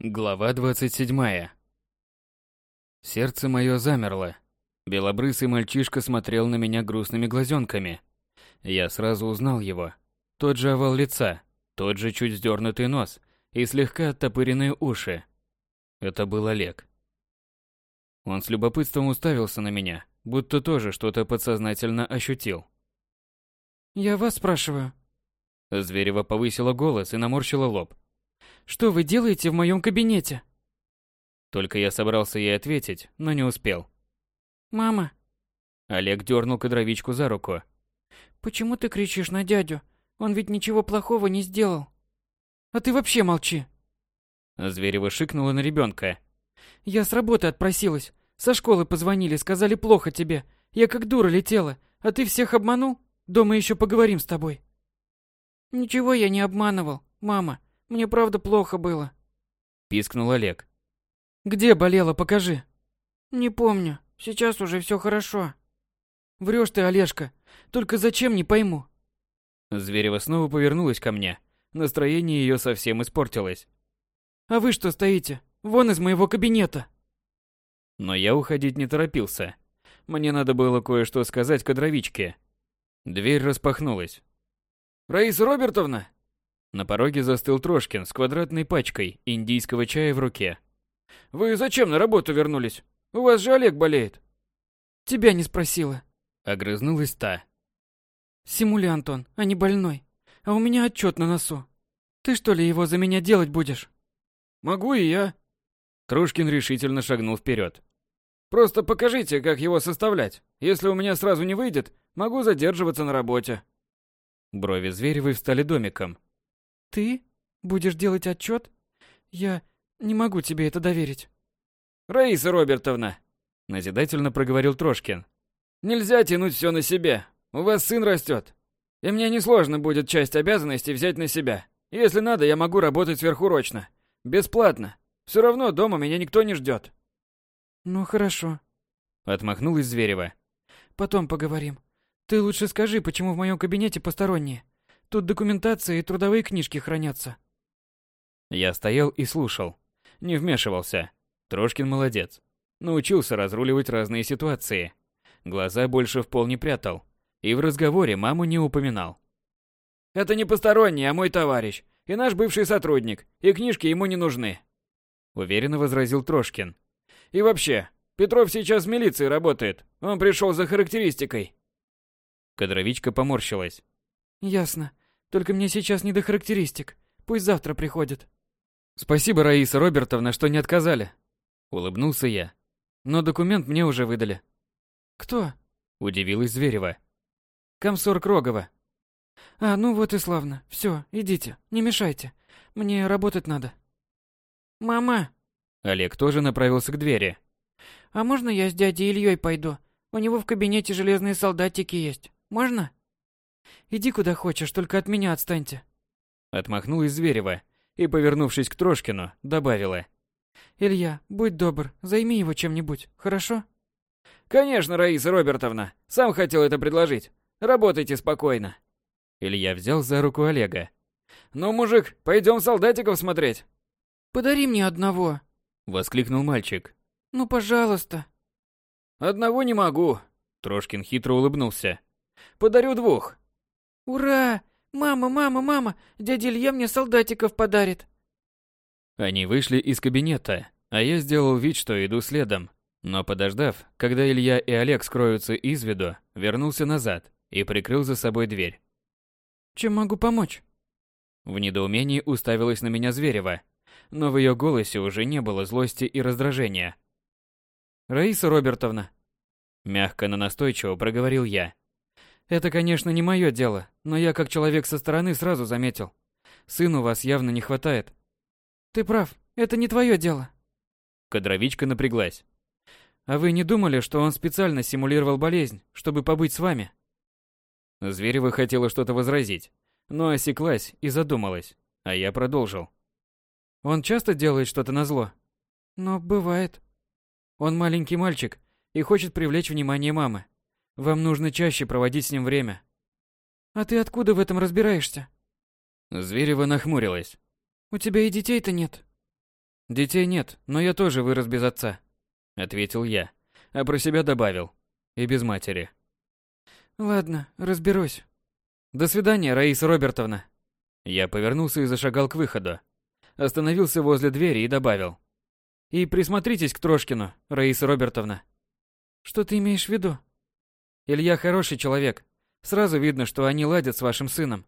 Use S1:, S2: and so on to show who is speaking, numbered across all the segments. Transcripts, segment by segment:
S1: Глава 27. Сердце мое замерло. Белобрысый мальчишка смотрел на меня грустными глазенками. Я сразу узнал его. Тот же овал лица, тот же чуть сдернутый нос и слегка оттопыренные уши. Это был Олег. Он с любопытством уставился на меня, будто тоже что-то подсознательно ощутил.
S2: «Я вас спрашиваю».
S1: Зверева повысила голос и наморщила лоб.
S2: Что вы делаете в моем кабинете?
S1: Только я собрался ей ответить, но не успел.
S2: Мама.
S1: Олег дернул кадровичку за руку.
S2: Почему ты кричишь на дядю? Он ведь ничего плохого не сделал. А ты вообще молчи.
S1: Зверева шикнула на ребенка.
S2: Я с работы отпросилась. Со школы позвонили, сказали плохо тебе. Я как дура летела, а ты всех обманул? Дома еще поговорим с тобой. Ничего я не обманывал, мама. Мне правда плохо было.
S1: Пискнул Олег.
S2: Где болело, покажи. Не помню. Сейчас уже все хорошо. Врешь ты, Олежка. Только зачем, не пойму.
S1: Зверева снова повернулась ко мне. Настроение ее совсем испортилось.
S2: А вы что стоите? Вон из моего кабинета.
S1: Но я уходить не торопился. Мне надо было кое-что сказать кадровичке. Дверь распахнулась.
S3: «Раиса Робертовна!»
S1: На пороге застыл Трошкин с квадратной пачкой индийского чая в руке.
S3: «Вы зачем на работу вернулись? У вас же Олег болеет».
S2: «Тебя не спросила».
S1: Огрызнулась та.
S2: «Симулянт он, а не больной. А у меня отчет на носу. Ты что ли его за меня делать будешь?»
S3: «Могу и я».
S1: Трошкин решительно шагнул вперед.
S3: «Просто покажите, как его составлять. Если у меня сразу не выйдет, могу задерживаться на работе».
S1: Брови Зверевой встали домиком.
S2: Ты будешь делать отчет? Я не могу тебе это доверить.
S3: Раиса Робертовна,
S1: назидательно проговорил Трошкин.
S3: Нельзя тянуть все на себя. У вас сын растет. И мне несложно будет часть обязанностей взять на себя. Если надо, я могу работать сверхурочно. Бесплатно. Все равно дома меня никто не ждет.
S2: Ну хорошо.
S1: Отмахнулась Зверева.
S2: Потом поговорим. Ты лучше скажи, почему в моем кабинете посторонние. Тут документация и трудовые книжки хранятся.
S1: Я стоял и слушал. Не вмешивался. Трошкин молодец. Научился разруливать разные ситуации. Глаза больше в пол не прятал. И в разговоре маму не упоминал.
S3: «Это не посторонний, а мой товарищ. И наш бывший сотрудник. И книжки ему не нужны», —
S1: уверенно возразил Трошкин.
S3: «И вообще, Петров сейчас в милиции работает. Он пришел за характеристикой».
S1: Кадровичка поморщилась.
S2: Ясно. Только мне сейчас не до характеристик. Пусть завтра приходит.
S1: Спасибо, Раиса Робертовна, что не отказали. Улыбнулся я. Но документ мне уже выдали.
S2: Кто?
S1: Удивилась Зверева.
S2: Комсорг Рогова. А, ну вот и славно. Все, идите, не мешайте. Мне работать надо. Мама.
S1: Олег тоже направился к двери.
S2: А можно я с дядей Ильей пойду? У него в кабинете железные солдатики есть. Можно? Иди куда хочешь, только от меня отстаньте.
S1: Отмахнулась Зверева и, повернувшись к Трошкину, добавила.
S2: Илья, будь добр, займи его чем-нибудь, хорошо?
S3: Конечно, Раиса Робертовна. Сам хотел это предложить. Работайте спокойно.
S1: Илья взял за руку Олега.
S3: Ну, мужик, пойдем солдатиков смотреть.
S2: Подари мне одного,
S1: воскликнул мальчик.
S2: Ну, пожалуйста.
S3: Одного не могу.
S1: Трошкин хитро улыбнулся.
S3: Подарю двух.
S2: Ура! Мама, мама, мама, дядя Илья мне солдатиков подарит.
S1: Они вышли из кабинета, а я сделал вид, что иду следом. Но подождав, когда Илья и Олег скроются из виду, вернулся назад и прикрыл за собой дверь.
S2: Чем могу помочь?
S1: В недоумении уставилась на меня Зверева, но в ее голосе уже не было злости и раздражения.
S2: Раиса Робертовна,
S1: мягко, но настойчиво проговорил я.
S2: Это, конечно, не мое дело, но я как человек со стороны сразу заметил. Сыну вас явно не хватает. Ты прав, это не твое дело.
S1: Кадровичка напряглась.
S2: А вы не думали, что он специально симулировал болезнь, чтобы побыть с вами?
S1: Зверева хотела что-то возразить, но осеклась и задумалась, а я продолжил.
S2: Он часто делает что-то назло? Но бывает. Он маленький мальчик и хочет привлечь внимание мамы. Вам нужно чаще проводить с ним время. А ты откуда в этом разбираешься?
S1: Зверева нахмурилась.
S2: У тебя и детей-то нет.
S1: Детей нет, но я тоже вырос без отца, ответил я, а про себя добавил: и без матери.
S2: Ладно, разберусь.
S1: До свидания, Раиса Робертовна. Я повернулся и зашагал к выходу. Остановился возле двери и добавил: и присмотритесь к Трошкину, Раиса Робертовна.
S2: Что ты имеешь в виду?
S1: Илья хороший человек. Сразу видно, что они ладят с вашим сыном.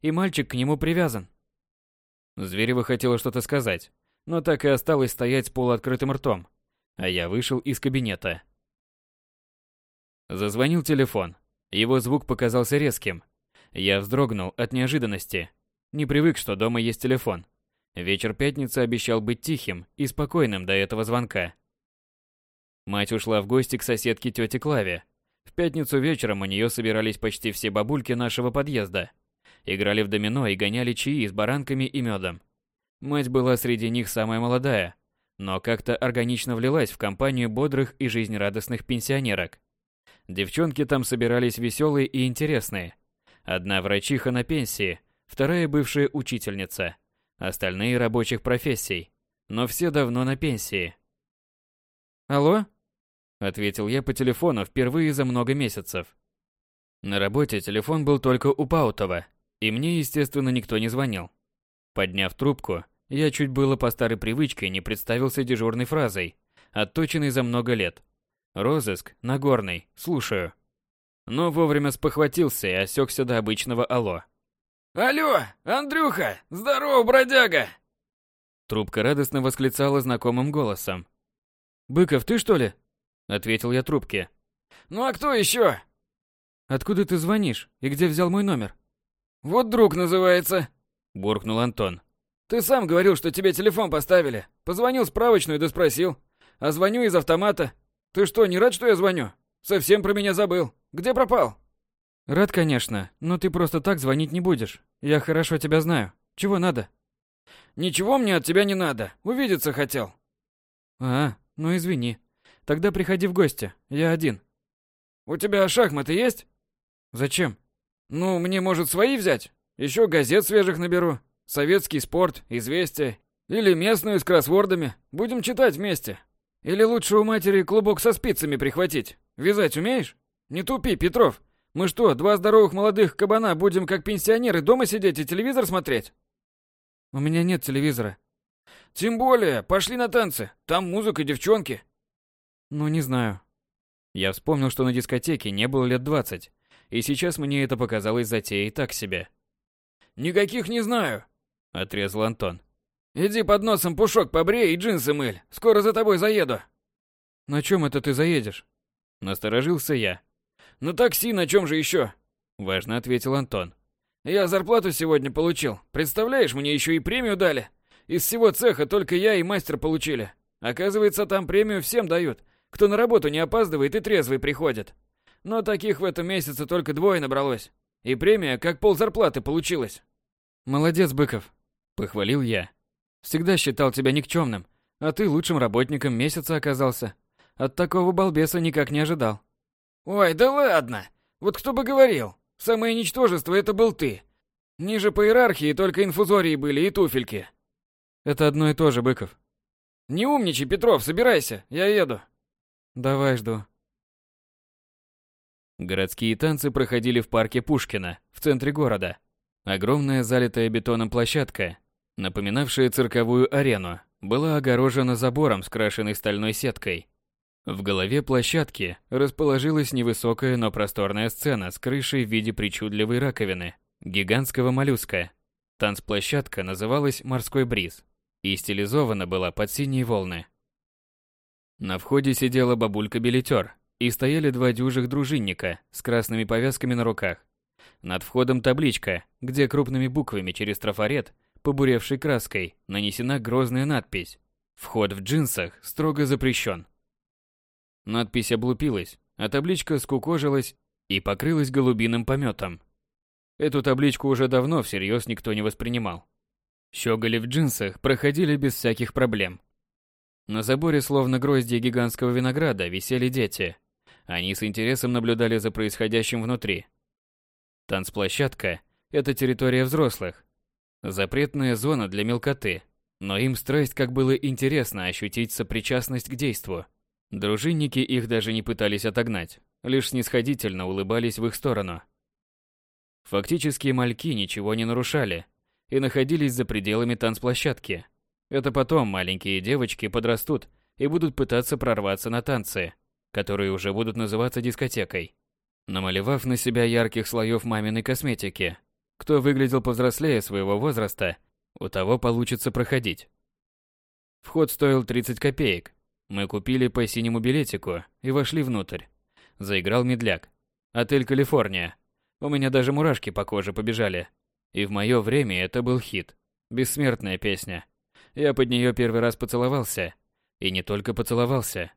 S1: И мальчик к нему привязан. Зверева хотела что-то сказать, но так и осталось стоять с полуоткрытым ртом. А я вышел из кабинета. Зазвонил телефон. Его звук показался резким. Я вздрогнул от неожиданности. Не привык, что дома есть телефон. Вечер пятницы обещал быть тихим и спокойным до этого звонка. Мать ушла в гости к соседке тете Клаве. Пятницу вечером у нее собирались почти все бабульки нашего подъезда. Играли в домино и гоняли чаи с баранками и медом. Мать была среди них самая молодая, но как-то органично влилась в компанию бодрых и жизнерадостных пенсионерок. Девчонки там собирались веселые и интересные. Одна врачиха на пенсии, вторая бывшая учительница – остальные рабочих профессий, но все давно на пенсии.
S2: «Алло?»
S1: – ответил я по телефону впервые за много месяцев. На работе телефон был только у Паутова, и мне, естественно, никто не звонил. Подняв трубку, я чуть было по старой привычке не представился дежурной фразой, отточенной за много лет. «Розыск, Нагорный, слушаю». Но вовремя спохватился и осекся до обычного «Алло».
S3: «Алло, Андрюха! Здорово, бродяга!»
S1: Трубка радостно восклицала знакомым голосом. «Быков, ты что ли?» — ответил я трубке.
S3: «Ну а кто еще?»
S1: «Откуда ты звонишь? И где взял мой номер?»
S3: «Вот друг называется», —
S1: буркнул Антон.
S3: «Ты сам говорил, что тебе телефон поставили. Позвонил справочную да спросил. А звоню из автомата. Ты что, не рад, что я звоню? Совсем про меня забыл. Где пропал?»
S1: Рад, конечно, но ты просто так звонить не будешь. Я хорошо тебя знаю. Чего надо?
S3: Ничего мне от тебя не надо. Увидеться хотел.
S1: А, ну извини. Тогда приходи в гости. Я один.
S3: У тебя шахматы есть?
S1: Зачем?
S3: Ну, мне, может, свои взять? Еще газет свежих наберу. Советский спорт, известия. Или местную с кроссвордами. Будем читать вместе. Или лучше у матери клубок со спицами прихватить. Вязать умеешь? Не тупи, Петров. Мы что, два здоровых молодых кабана будем как пенсионеры дома сидеть и телевизор смотреть?
S1: У меня нет телевизора.
S3: Тем более, пошли на танцы. Там музыка, девчонки.
S1: Ну, не знаю. Я вспомнил, что на дискотеке не было лет двадцать, и сейчас мне это показалось затеей так себе.
S3: Никаких не знаю,
S1: отрезал Антон.
S3: Иди под носом пушок побрей и джинсы мыль. Скоро за тобой заеду.
S1: На чем это ты заедешь? Насторожился я.
S3: «На такси, на чем же еще?»
S1: Важно ответил Антон.
S3: «Я зарплату сегодня получил. Представляешь, мне еще и премию дали. Из всего цеха только я и мастер получили. Оказывается, там премию всем дают, кто на работу не опаздывает и трезвый приходит. Но таких в этом месяце только двое набралось. И премия как пол зарплаты получилась».
S1: «Молодец, Быков», — похвалил я. «Всегда считал тебя никчемным, а ты лучшим работником месяца оказался. От такого балбеса никак не ожидал».
S3: Ой, да ладно. Вот кто бы говорил. Самое ничтожество это был ты. Ниже по иерархии только инфузории были и туфельки.
S1: Это одно и то же, Быков.
S3: Не умничай, Петров, собирайся, я еду.
S1: Давай, жду. Городские танцы проходили в парке Пушкина, в центре города. Огромная залитая бетоном площадка, напоминавшая цирковую арену, была огорожена забором с крашенной стальной сеткой. В голове площадки расположилась невысокая, но просторная сцена с крышей в виде причудливой раковины, гигантского моллюска. Танцплощадка называлась «Морской бриз» и стилизована была под синие волны. На входе сидела бабулька-билетер, и стояли два дюжих дружинника с красными повязками на руках. Над входом табличка, где крупными буквами через трафарет, побуревшей краской, нанесена грозная надпись «Вход в джинсах строго запрещен». Надпись облупилась, а табличка скукожилась и покрылась голубиным пометом. Эту табличку уже давно всерьез никто не воспринимал. Щеголи в джинсах проходили без всяких проблем. На заборе, словно гроздья гигантского винограда, висели дети. Они с интересом наблюдали за происходящим внутри. Танцплощадка – это территория взрослых. Запретная зона для мелкоты. Но им страсть как было интересно ощутить сопричастность к действу. Дружинники их даже не пытались отогнать, лишь снисходительно улыбались в их сторону. Фактически мальки ничего не нарушали и находились за пределами танцплощадки. Это потом маленькие девочки подрастут и будут пытаться прорваться на танцы, которые уже будут называться дискотекой. Намалевав на себя ярких слоев маминой косметики, кто выглядел повзрослее своего возраста, у того получится проходить. Вход стоил 30 копеек. Мы купили по синему билетику и вошли внутрь. Заиграл медляк. Отель «Калифорния». У меня даже мурашки по коже побежали. И в мое время это был хит. Бессмертная песня. Я под нее первый раз поцеловался. И не только поцеловался.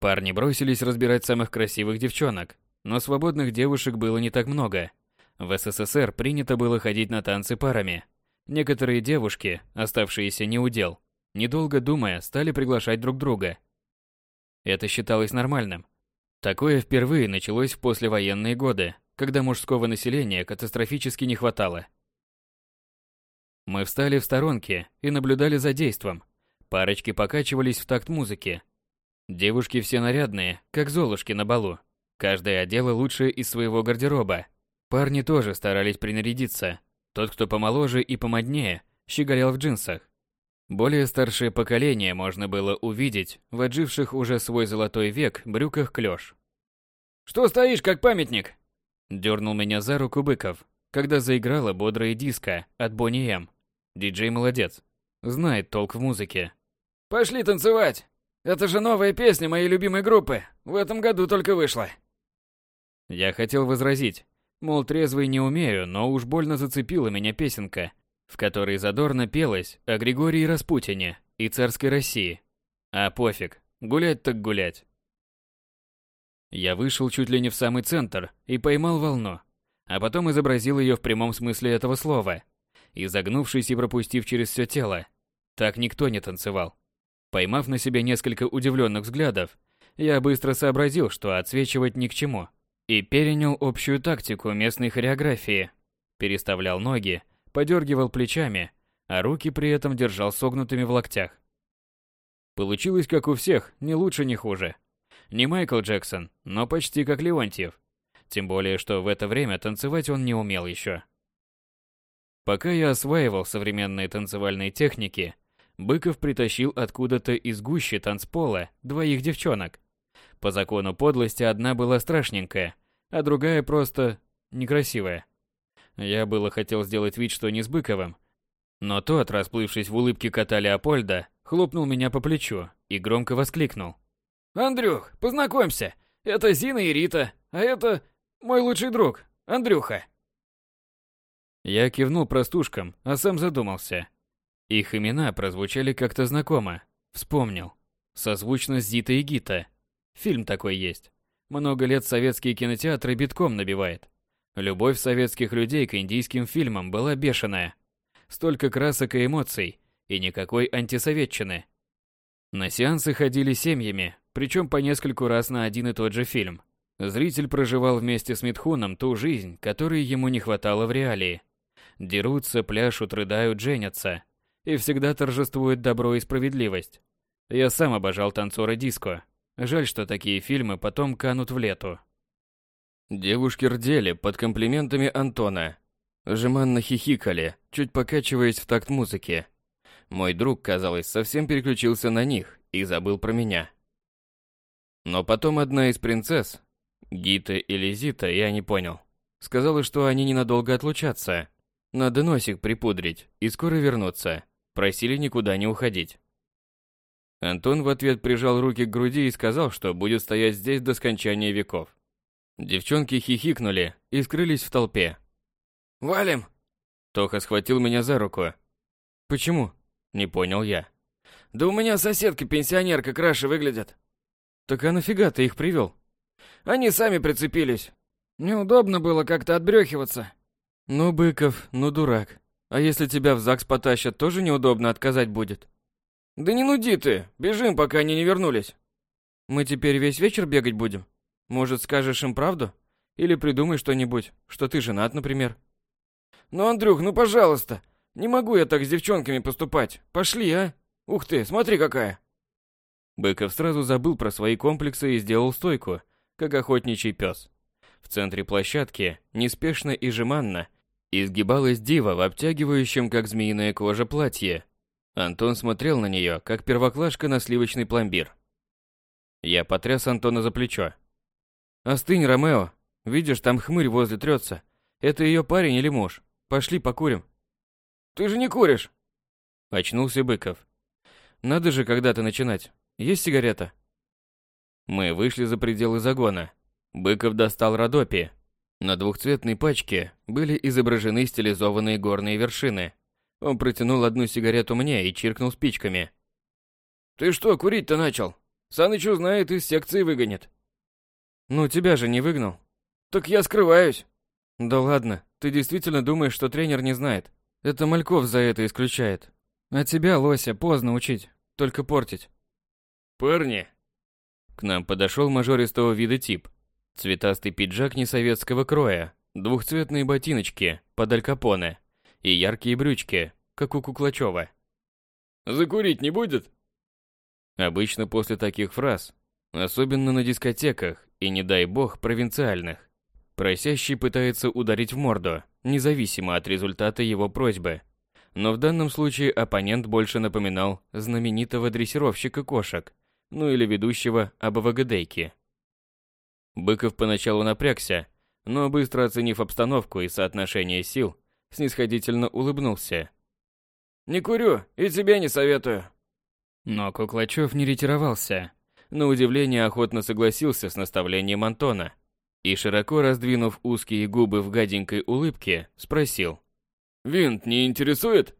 S1: Парни бросились разбирать самых красивых девчонок, но свободных девушек было не так много. В СССР принято было ходить на танцы парами. Некоторые девушки, оставшиеся не у дел, недолго думая, стали приглашать друг друга. Это считалось нормальным. Такое впервые началось в послевоенные годы, когда мужского населения катастрофически не хватало. Мы встали в сторонке и наблюдали за действом. Парочки покачивались в такт музыки. Девушки все нарядные, как золушки на балу. Каждая одела лучшее из своего гардероба, Парни тоже старались принарядиться. Тот, кто помоложе и помоднее, щеголял в джинсах. Более старшее поколение можно было увидеть в отживших уже свой золотой век брюках клёш.
S3: «Что стоишь, как памятник?»
S1: Дернул меня за руку Быков, когда заиграла бодрая диско от Бонни М. Диджей молодец. Знает толк в музыке.
S3: «Пошли танцевать! Это же новая песня моей любимой группы. В этом году только вышла».
S1: Я хотел возразить, Мол, трезвый не умею, но уж больно зацепила меня песенка, в которой задорно пелось о Григории Распутине и царской России. А пофиг, гулять так гулять. Я вышел чуть ли не в самый центр и поймал волну, а потом изобразил ее в прямом смысле этого слова, изогнувшись и пропустив через все тело. Так никто не танцевал. Поймав на себе несколько удивленных взглядов, я быстро сообразил, что отсвечивать ни к чему и перенял общую тактику местной хореографии. Переставлял ноги, подергивал плечами, а руки при этом держал согнутыми в локтях. Получилось как у всех, не лучше, не хуже. Не Майкл Джексон, но почти как Леонтьев. Тем более, что в это время танцевать он не умел еще. Пока я осваивал современные танцевальные техники, Быков притащил откуда-то из гущи танцпола двоих девчонок, по закону подлости одна была страшненькая, а другая просто некрасивая. Я было хотел сделать вид, что не с Быковым, но тот, расплывшись в улыбке кота Леопольда, хлопнул меня по плечу и громко воскликнул.
S3: «Андрюх, познакомься, это Зина и Рита, а это мой лучший друг, Андрюха».
S1: Я кивнул простушкам, а сам задумался. Их имена прозвучали как-то знакомо. Вспомнил. Созвучно Зита и Гита. Фильм такой есть. Много лет советские кинотеатры битком набивает. Любовь советских людей к индийским фильмам была бешеная. Столько красок и эмоций, и никакой антисоветчины. На сеансы ходили семьями, причем по нескольку раз на один и тот же фильм. Зритель проживал вместе с Митхуном ту жизнь, которой ему не хватало в реалии. Дерутся, пляшут, рыдают, женятся. И всегда торжествует добро и справедливость. Я сам обожал танцора диско, Жаль, что такие фильмы потом канут в лету. Девушки рдели под комплиментами Антона. Жеманно хихикали, чуть покачиваясь в такт музыки. Мой друг, казалось, совсем переключился на них и забыл про меня. Но потом одна из принцесс, Гита или Зита, я не понял, сказала, что они ненадолго отлучатся. Надо носик припудрить и скоро вернуться. Просили никуда не уходить. Антон в ответ прижал руки к груди и сказал, что будет стоять здесь до скончания веков. Девчонки хихикнули и скрылись в толпе.
S3: «Валим!»
S1: Тоха схватил меня за руку. «Почему?» Не понял я.
S3: «Да у меня соседка-пенсионерка краше выглядят».
S1: «Так а нафига ты их привел?»
S3: «Они сами прицепились. Неудобно было как-то отбрехиваться».
S1: «Ну, Быков, ну дурак. А если тебя в ЗАГС потащат, тоже неудобно отказать будет?»
S3: Да не нуди ты, бежим, пока они не вернулись.
S1: Мы теперь весь вечер бегать будем? Может, скажешь им правду? Или придумай что-нибудь, что ты женат, например.
S3: Ну, Андрюх, ну пожалуйста. Не могу я так с девчонками поступать. Пошли, а? Ух ты, смотри какая.
S1: Быков сразу забыл про свои комплексы и сделал стойку, как охотничий пес. В центре площадки, неспешно и жеманно, изгибалась дива в обтягивающем, как змеиная кожа, платье. Антон смотрел на нее, как первоклашка на сливочный пломбир. Я потряс Антона за плечо. «Остынь, Ромео. Видишь, там хмырь возле трется. Это ее парень или муж? Пошли покурим».
S3: «Ты же не куришь!»
S1: Очнулся Быков. «Надо же когда-то начинать. Есть сигарета?» Мы вышли за пределы загона. Быков достал Родопи. На двухцветной пачке были изображены стилизованные горные вершины. Он протянул одну сигарету мне и чиркнул спичками.
S3: «Ты что, курить-то начал? Саныч узнает, из секции выгонит».
S1: «Ну, тебя же не выгнал».
S3: «Так я скрываюсь».
S1: «Да ладно, ты действительно думаешь, что тренер не знает? Это Мальков за это исключает. А тебя, Лося, поздно учить, только портить».
S3: «Парни!»
S1: К нам подошел мажористого вида тип. Цветастый пиджак несоветского кроя, двухцветные ботиночки под алькапоне и яркие брючки, как у Куклачева.
S3: «Закурить не будет?»
S1: Обычно после таких фраз, особенно на дискотеках и, не дай бог, провинциальных, просящий пытается ударить в морду, независимо от результата его просьбы. Но в данном случае оппонент больше напоминал знаменитого дрессировщика кошек, ну или ведущего АБВГДейки. Быков поначалу напрягся, но быстро оценив обстановку и соотношение сил, снисходительно улыбнулся.
S3: «Не курю, и тебе не советую».
S1: Но Куклачев не ретировался. На удивление охотно согласился с наставлением Антона и, широко раздвинув узкие губы в гаденькой улыбке, спросил.
S3: «Винт не интересует?»